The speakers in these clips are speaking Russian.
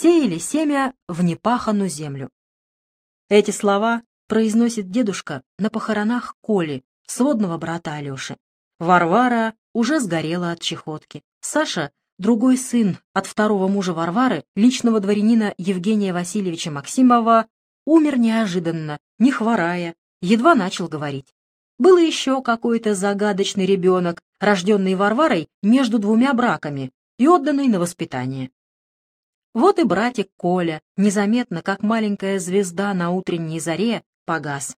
сеяли семя в непахану землю. Эти слова произносит дедушка на похоронах Коли, сводного брата Алеши. Варвара уже сгорела от чехотки. Саша, другой сын от второго мужа Варвары, личного дворянина Евгения Васильевича Максимова, умер неожиданно, не хворая, едва начал говорить. Был еще какой-то загадочный ребенок, рожденный Варварой между двумя браками и отданный на воспитание. Вот и братик Коля, незаметно, как маленькая звезда на утренней заре, погас.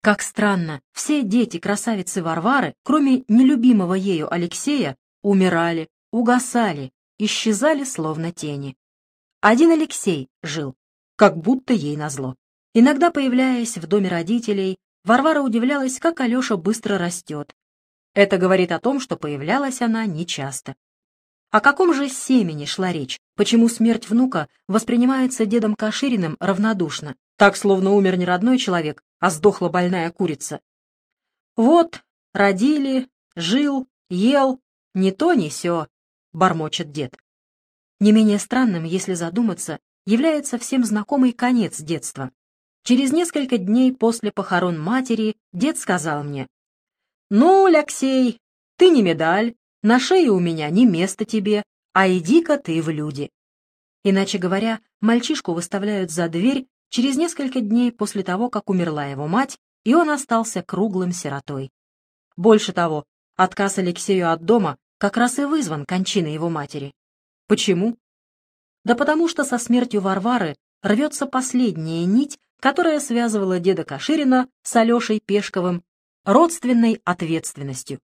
Как странно, все дети красавицы Варвары, кроме нелюбимого ею Алексея, умирали, угасали, исчезали словно тени. Один Алексей жил, как будто ей назло. Иногда, появляясь в доме родителей, Варвара удивлялась, как Алеша быстро растет. Это говорит о том, что появлялась она нечасто. О каком же семени шла речь? Почему смерть внука воспринимается дедом Кашириным равнодушно? Так, словно умер не родной человек, а сдохла больная курица. Вот, родили, жил, ел, ни то, ни сё, бормочет дед. Не менее странным, если задуматься, является всем знакомый конец детства. Через несколько дней после похорон матери дед сказал мне, «Ну, Алексей, ты не медаль, на шее у меня не место тебе, а иди-ка ты в люди». Иначе говоря, мальчишку выставляют за дверь через несколько дней после того, как умерла его мать, и он остался круглым сиротой. Больше того, отказ Алексею от дома как раз и вызван кончиной его матери. Почему? Да потому что со смертью Варвары рвется последняя нить, которая связывала деда Каширина с Алешей Пешковым родственной ответственностью.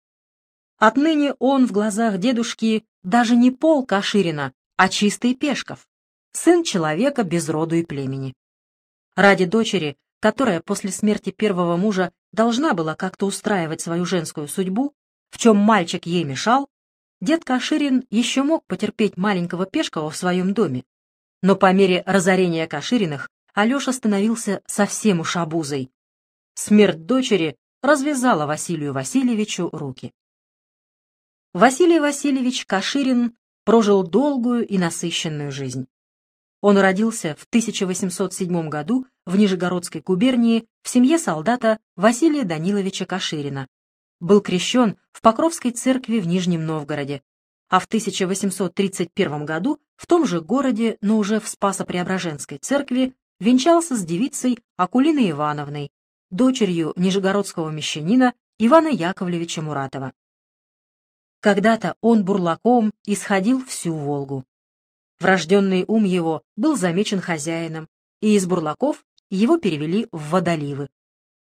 Отныне он в глазах дедушки даже не пол Каширина, а чистый Пешков, сын человека без роду и племени. Ради дочери, которая после смерти первого мужа должна была как-то устраивать свою женскую судьбу, в чем мальчик ей мешал, дед Каширин еще мог потерпеть маленького Пешкова в своем доме. Но по мере разорения Кашириных Алеша становился совсем уж обузой. Смерть дочери развязала Василию Васильевичу руки. Василий Васильевич Каширин прожил долгую и насыщенную жизнь. Он родился в 1807 году в Нижегородской губернии в семье солдата Василия Даниловича Каширина. Был крещен в Покровской церкви в Нижнем Новгороде, а в 1831 году в том же городе, но уже в Спасо-Преображенской церкви, венчался с девицей Акулиной Ивановной, дочерью нижегородского мещанина Ивана Яковлевича Муратова. Когда-то он бурлаком исходил всю Волгу. Врожденный ум его был замечен хозяином, и из бурлаков его перевели в водоливы.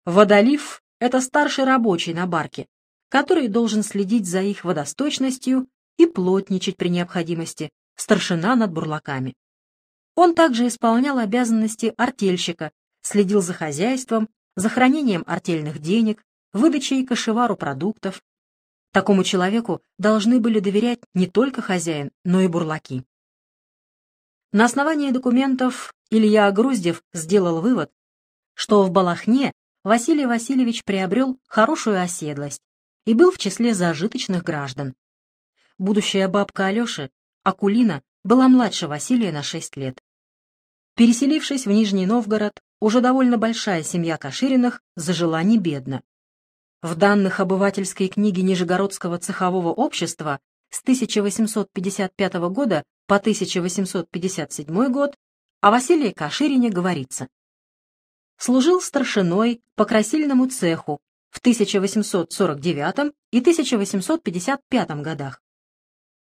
Водолив — это старший рабочий на барке, который должен следить за их водосточностью и плотничать при необходимости, старшина над бурлаками. Он также исполнял обязанности артельщика, следил за хозяйством, за хранением артельных денег, выдачей кошевару продуктов, Такому человеку должны были доверять не только хозяин, но и бурлаки. На основании документов Илья Груздев сделал вывод, что в Балахне Василий Васильевич приобрел хорошую оседлость и был в числе зажиточных граждан. Будущая бабка Алеши, Акулина, была младше Василия на 6 лет. Переселившись в Нижний Новгород, уже довольно большая семья Кашириных зажила не бедно. В данных обывательской книги Нижегородского цехового общества с 1855 года по 1857 год о Василии Каширине говорится. Служил старшиной по красильному цеху в 1849 и 1855 годах.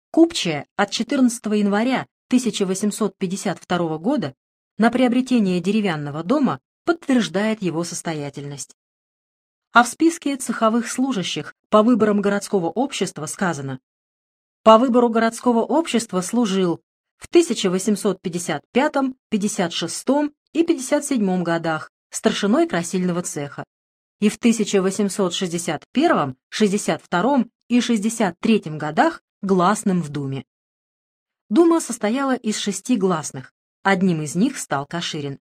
Купчая от 14 января 1852 года на приобретение деревянного дома подтверждает его состоятельность а в списке цеховых служащих по выборам городского общества сказано «По выбору городского общества служил в 1855, 56 и 57 годах старшиной красильного цеха и в 1861, 62 и 63 годах гласным в Думе. Дума состояла из шести гласных, одним из них стал Каширин.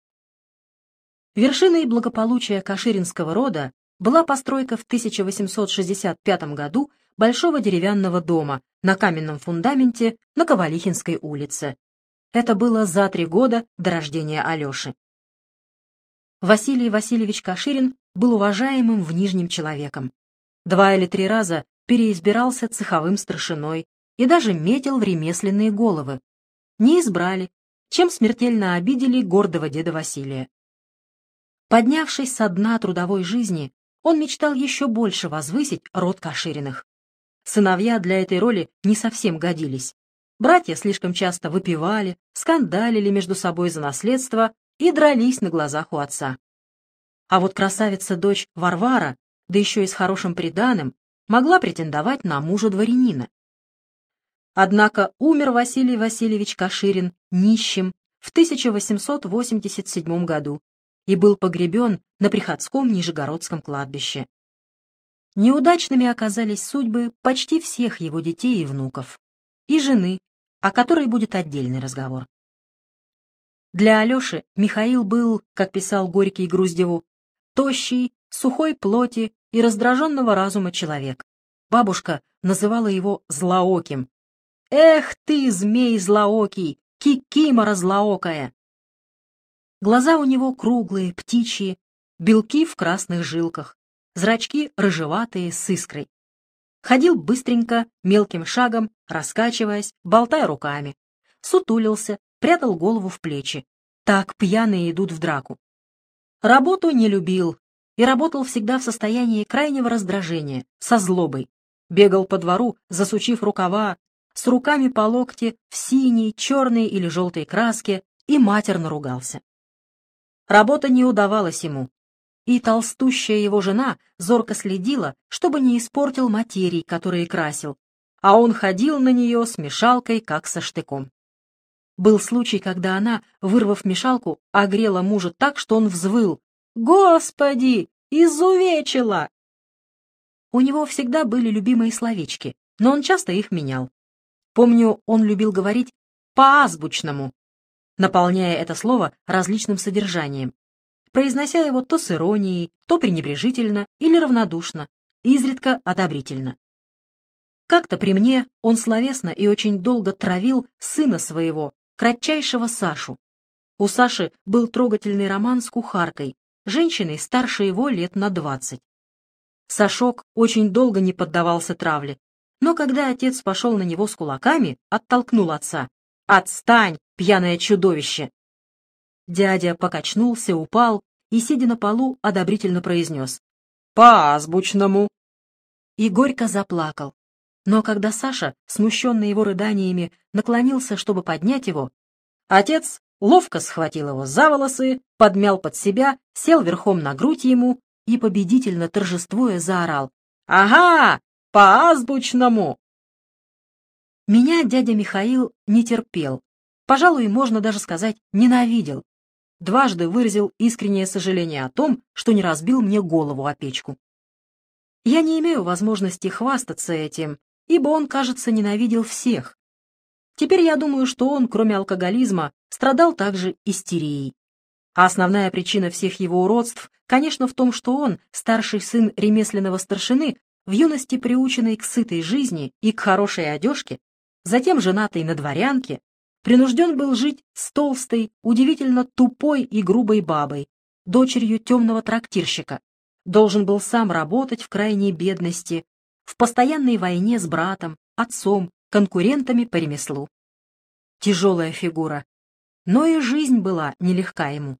Вершиной благополучия каширинского рода была постройка в 1865 году большого деревянного дома на каменном фундаменте на Ковалихинской улице. Это было за три года до рождения Алеши. Василий Васильевич Каширин был уважаемым в Нижнем человеком. Два или три раза переизбирался цеховым старшиной и даже метил в ремесленные головы. Не избрали, чем смертельно обидели гордого деда Василия. Поднявшись со дна трудовой жизни, он мечтал еще больше возвысить род Кашириных. Сыновья для этой роли не совсем годились. Братья слишком часто выпивали, скандалили между собой за наследство и дрались на глазах у отца. А вот красавица-дочь Варвара, да еще и с хорошим приданым, могла претендовать на мужа дворянина. Однако умер Василий Васильевич Каширин нищим в 1887 году и был погребен на Приходском Нижегородском кладбище. Неудачными оказались судьбы почти всех его детей и внуков, и жены, о которой будет отдельный разговор. Для Алеши Михаил был, как писал Горький Груздеву, тощий, сухой плоти и раздраженного разума человек. Бабушка называла его злооким. «Эх ты, змей злоокий, кикимора злоокая!» Глаза у него круглые, птичьи, белки в красных жилках, зрачки рыжеватые, с искрой. Ходил быстренько, мелким шагом, раскачиваясь, болтая руками. Сутулился, прятал голову в плечи. Так пьяные идут в драку. Работу не любил и работал всегда в состоянии крайнего раздражения, со злобой. Бегал по двору, засучив рукава, с руками по локте в синей, черной или желтой краске и матерно ругался. Работа не удавалась ему, и толстущая его жена зорко следила, чтобы не испортил материй, которые красил, а он ходил на нее с мешалкой, как со штыком. Был случай, когда она, вырвав мешалку, огрела мужа так, что он взвыл. «Господи! Изувечила!» У него всегда были любимые словечки, но он часто их менял. Помню, он любил говорить «по-азбучному», наполняя это слово различным содержанием, произнося его то с иронией, то пренебрежительно или равнодушно, изредка одобрительно. Как-то при мне он словесно и очень долго травил сына своего, кратчайшего Сашу. У Саши был трогательный роман с кухаркой, женщиной старше его лет на двадцать. Сашок очень долго не поддавался травле, но когда отец пошел на него с кулаками, оттолкнул отца. «Отстань, пьяное чудовище!» Дядя покачнулся, упал и, сидя на полу, одобрительно произнес. «По азбучному!» И горько заплакал. Но когда Саша, смущенный его рыданиями, наклонился, чтобы поднять его, отец ловко схватил его за волосы, подмял под себя, сел верхом на грудь ему и, победительно торжествуя, заорал. «Ага! По азбучному!» Меня дядя Михаил не терпел, пожалуй, можно даже сказать, ненавидел. Дважды выразил искреннее сожаление о том, что не разбил мне голову о печку. Я не имею возможности хвастаться этим, ибо он, кажется, ненавидел всех. Теперь я думаю, что он, кроме алкоголизма, страдал также истерией. А основная причина всех его уродств, конечно, в том, что он, старший сын ремесленного старшины, в юности приученный к сытой жизни и к хорошей одежке, затем женатый на дворянке, принужден был жить с толстой, удивительно тупой и грубой бабой, дочерью темного трактирщика, должен был сам работать в крайней бедности, в постоянной войне с братом, отцом, конкурентами по ремеслу. Тяжелая фигура, но и жизнь была нелегка ему.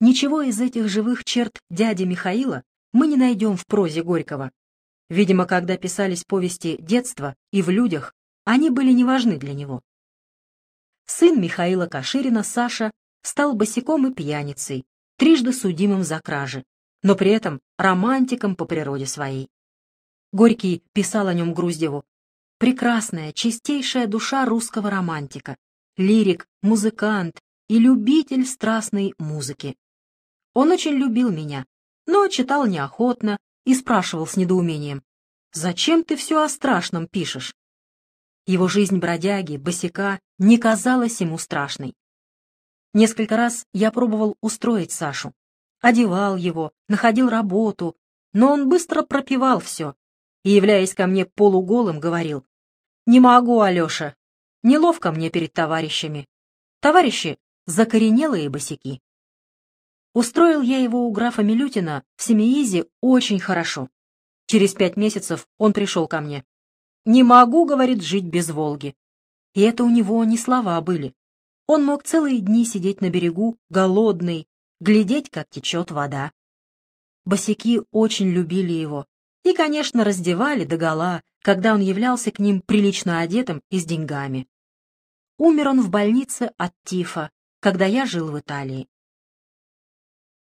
Ничего из этих живых черт дяди Михаила мы не найдем в прозе Горького. Видимо, когда писались повести детства и в людях, они были не важны для него. Сын Михаила Каширина, Саша, стал босиком и пьяницей, трижды судимым за кражи, но при этом романтиком по природе своей. Горький писал о нем Груздеву. Прекрасная, чистейшая душа русского романтика, лирик, музыкант и любитель страстной музыки. Он очень любил меня, но читал неохотно и спрашивал с недоумением, «Зачем ты все о страшном пишешь?» Его жизнь бродяги, босика, не казалась ему страшной. Несколько раз я пробовал устроить Сашу. Одевал его, находил работу, но он быстро пропивал все и, являясь ко мне полуголым, говорил, «Не могу, Алеша, Неловко мне перед товарищами. Товарищи — закоренелые босяки. Устроил я его у графа Милютина в Семиизе очень хорошо. Через пять месяцев он пришел ко мне. «Не могу, — говорит, — жить без Волги». И это у него не слова были. Он мог целые дни сидеть на берегу, голодный, глядеть, как течет вода. Босяки очень любили его и, конечно, раздевали догола, когда он являлся к ним прилично одетым и с деньгами. Умер он в больнице от тифа, когда я жил в Италии.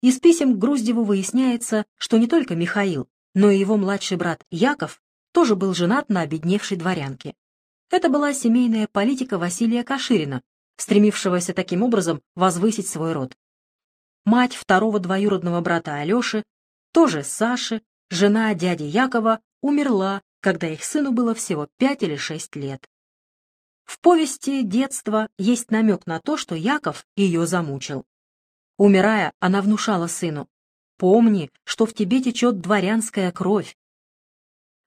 Из писем к Груздеву выясняется, что не только Михаил, но и его младший брат Яков тоже был женат на обедневшей дворянке. Это была семейная политика Василия Каширина, стремившегося таким образом возвысить свой род. Мать второго двоюродного брата Алеши, тоже Саши, жена дяди Якова, умерла, когда их сыну было всего пять или шесть лет. В повести детства есть намек на то, что Яков ее замучил. Умирая, она внушала сыну, «Помни, что в тебе течет дворянская кровь».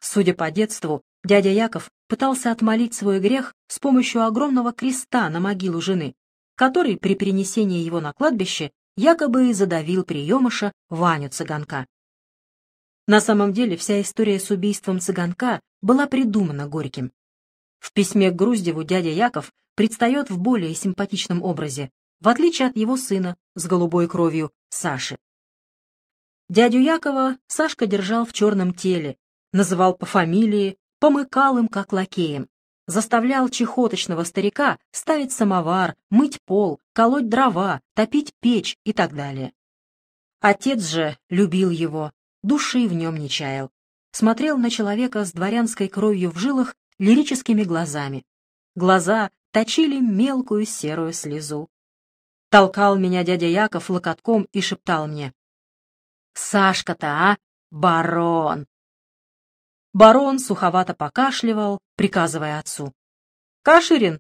Судя по детству, дядя Яков пытался отмолить свой грех с помощью огромного креста на могилу жены, который при перенесении его на кладбище якобы задавил приемыша Ваню Цыганка. На самом деле вся история с убийством Цыганка была придумана Горьким. В письме к Груздеву дядя Яков предстает в более симпатичном образе, в отличие от его сына с голубой кровью Саши. Дядю Якова Сашка держал в черном теле, называл по фамилии, помыкал им как лакеем, заставлял чехоточного старика ставить самовар, мыть пол, колоть дрова, топить печь и так далее. Отец же любил его, души в нем не чаял, смотрел на человека с дворянской кровью в жилах лирическими глазами. Глаза точили мелкую серую слезу. Толкал меня дядя Яков локотком и шептал мне. «Сашка-то, а? Барон!» Барон суховато покашливал, приказывая отцу. «Каширин,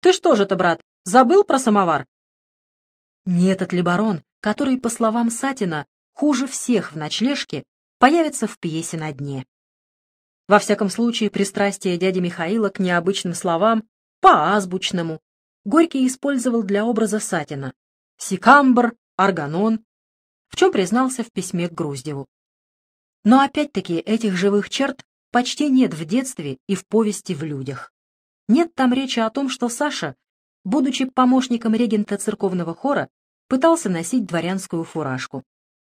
ты что же-то, брат, забыл про самовар?» Не этот ли барон, который, по словам Сатина, хуже всех в ночлежке, появится в пьесе на дне? Во всяком случае, пристрастие дяди Михаила к необычным словам, по-азбучному, Горький использовал для образа Сатина Сикамбр, Арганон, в чем признался в письме к Груздеву. Но опять-таки этих живых черт почти нет в детстве и в повести в людях. Нет там речи о том, что Саша, будучи помощником регента церковного хора, пытался носить дворянскую фуражку.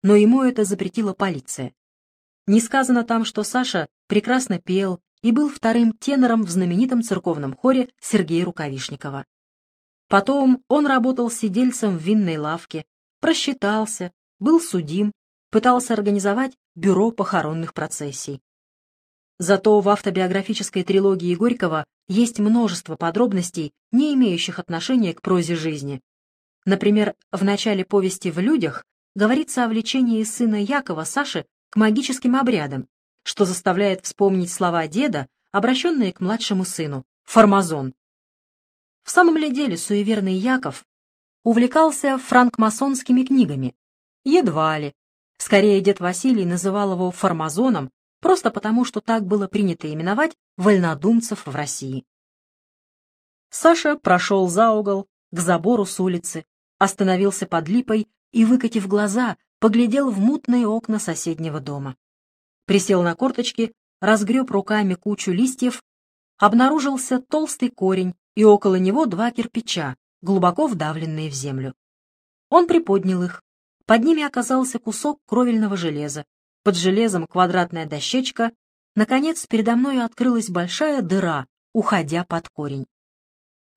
Но ему это запретила полиция. Не сказано там, что Саша прекрасно пел и был вторым тенором в знаменитом церковном хоре Сергея Рукавишникова. Потом он работал сидельцем в винной лавке, просчитался, был судим, пытался организовать бюро похоронных процессий. Зато в автобиографической трилогии Горького есть множество подробностей, не имеющих отношения к прозе жизни. Например, в начале повести «В людях» говорится о влечении сына Якова Саши к магическим обрядам, что заставляет вспомнить слова деда, обращенные к младшему сыну, «Формазон». В самом ли деле суеверный Яков увлекался франкмасонскими книгами? Едва ли. Скорее, дед Василий называл его формазоном, просто потому, что так было принято именовать вольнодумцев в России. Саша прошел за угол, к забору с улицы, остановился под липой и, выкатив глаза, поглядел в мутные окна соседнего дома. Присел на корточки, разгреб руками кучу листьев, обнаружился толстый корень, и около него два кирпича, глубоко вдавленные в землю. Он приподнял их. Под ними оказался кусок кровельного железа. Под железом квадратная дощечка. Наконец, передо мной открылась большая дыра, уходя под корень.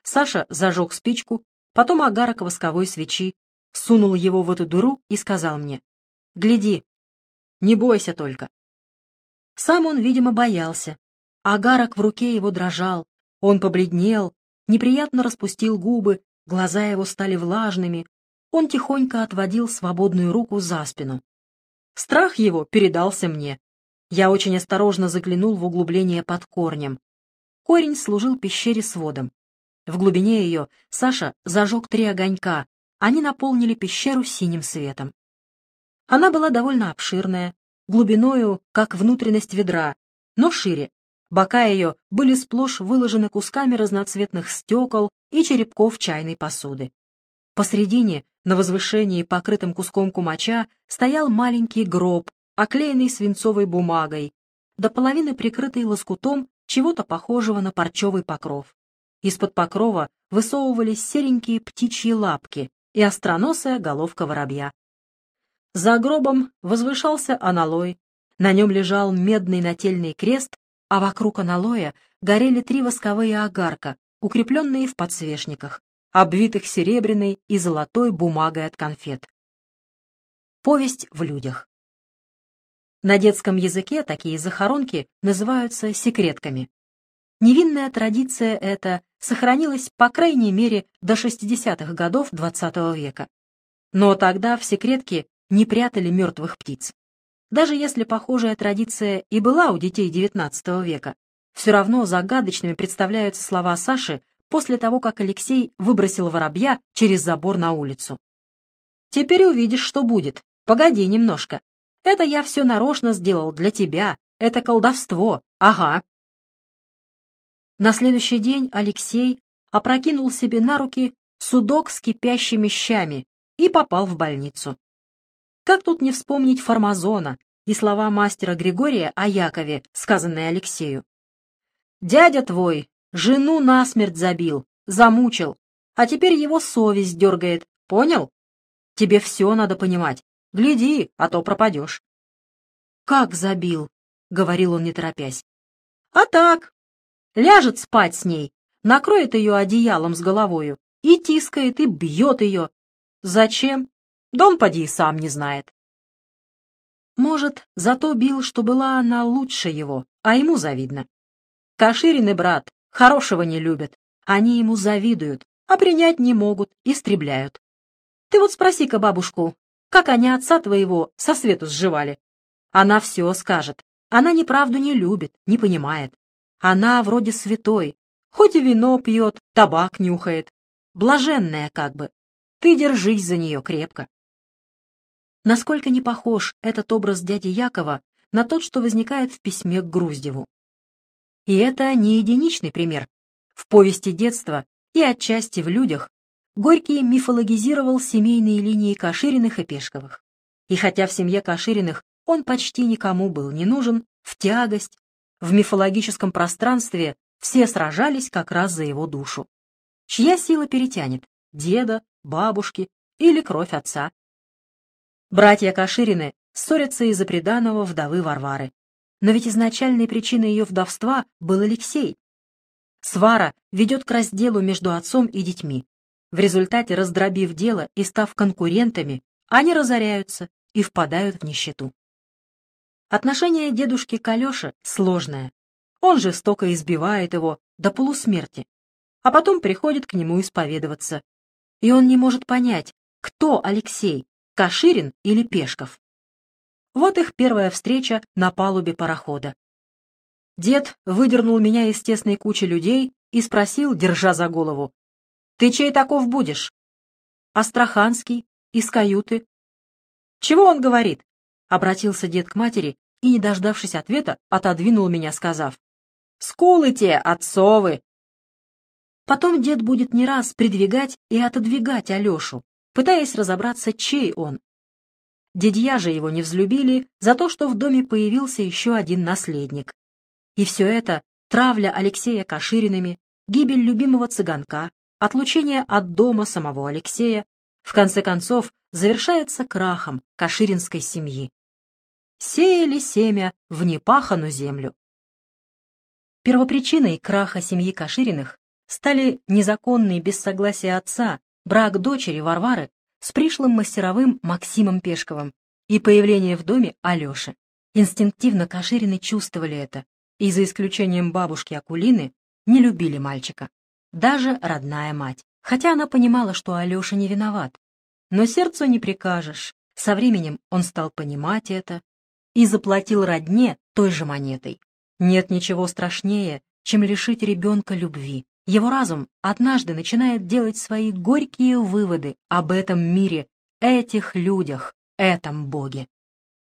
Саша зажег спичку, потом огарок восковой свечи, сунул его в эту дыру и сказал мне, «Гляди, не бойся только». Сам он, видимо, боялся. Агарок в руке его дрожал, он побледнел, неприятно распустил губы, глаза его стали влажными, он тихонько отводил свободную руку за спину. Страх его передался мне. Я очень осторожно заглянул в углубление под корнем. Корень служил пещере сводом. В глубине ее Саша зажег три огонька, они наполнили пещеру синим светом. Она была довольно обширная, глубиною, как внутренность ведра, но шире, Бока ее были сплошь выложены кусками разноцветных стекол и черепков чайной посуды. Посредине, на возвышении, покрытым куском кумача, стоял маленький гроб, оклеенный свинцовой бумагой, до половины прикрытый лоскутом чего-то похожего на парчевый покров. Из-под покрова высовывались серенькие птичьи лапки и остроносая головка воробья. За гробом возвышался аналой, на нем лежал медный нательный крест, а вокруг аналоя горели три восковые огарка, укрепленные в подсвечниках, обвитых серебряной и золотой бумагой от конфет. Повесть в людях. На детском языке такие захоронки называются секретками. Невинная традиция эта сохранилась по крайней мере до 60-х годов XX -го века. Но тогда в секретке не прятали мертвых птиц. Даже если похожая традиция и была у детей XIX века, все равно загадочными представляются слова Саши после того, как Алексей выбросил воробья через забор на улицу. «Теперь увидишь, что будет. Погоди немножко. Это я все нарочно сделал для тебя. Это колдовство. Ага». На следующий день Алексей опрокинул себе на руки судок с кипящими щами и попал в больницу. Как тут не вспомнить Формазона и слова мастера Григория о Якове, сказанные Алексею? «Дядя твой жену насмерть забил, замучил, а теперь его совесть дергает, понял? Тебе все надо понимать. Гляди, а то пропадешь». «Как забил?» — говорил он, не торопясь. «А так. Ляжет спать с ней, накроет ее одеялом с головою и тискает, и бьет ее. Зачем? Дом поди сам не знает. Может, зато бил, что была она лучше его, а ему завидно. Каширин и брат хорошего не любят, они ему завидуют, а принять не могут, истребляют. Ты вот спроси-ка бабушку, как они отца твоего со свету сживали. Она все скажет. Она неправду не любит, не понимает. Она вроде святой, хоть и вино пьет, табак нюхает. Блаженная как бы. Ты держись за нее крепко. Насколько не похож этот образ дяди Якова на тот, что возникает в письме к Груздеву. И это не единичный пример. В повести детства и отчасти в людях Горький мифологизировал семейные линии Кашириных и Пешковых. И хотя в семье Кашириных он почти никому был не нужен, в тягость, в мифологическом пространстве все сражались как раз за его душу. Чья сила перетянет? Деда, бабушки или кровь отца? Братья Каширины ссорятся из-за приданого вдовы Варвары. Но ведь изначальной причиной ее вдовства был Алексей. Свара ведет к разделу между отцом и детьми. В результате, раздробив дело и став конкурентами, они разоряются и впадают в нищету. Отношение дедушки к Алёше сложное. Он жестоко избивает его до полусмерти, а потом приходит к нему исповедоваться. И он не может понять, кто Алексей, Каширин или Пешков. Вот их первая встреча на палубе парохода. Дед выдернул меня из тесной кучи людей и спросил, держа за голову, «Ты чей таков будешь?» «Астраханский, из каюты». «Чего он говорит?» — обратился дед к матери и, не дождавшись ответа, отодвинул меня, сказав, «Скулы те, отцовы!» Потом дед будет не раз придвигать и отодвигать Алешу, пытаясь разобраться, чей он. Дедья же его не взлюбили за то, что в доме появился еще один наследник. И все это — травля Алексея Кашириными, гибель любимого цыганка, отлучение от дома самого Алексея, в конце концов завершается крахом Каширинской семьи. Сеяли семя в непахану землю. Первопричиной краха семьи Кашириных стали незаконные без согласия отца брак дочери Варвары с пришлым мастеровым Максимом Пешковым и появление в доме Алеши. Инстинктивно Каширины чувствовали это, и за исключением бабушки Акулины не любили мальчика. Даже родная мать. Хотя она понимала, что Алеша не виноват. Но сердцу не прикажешь. Со временем он стал понимать это и заплатил родне той же монетой. Нет ничего страшнее, чем лишить ребенка любви, его разум однажды начинает делать свои горькие выводы об этом мире, этих людях, этом Боге.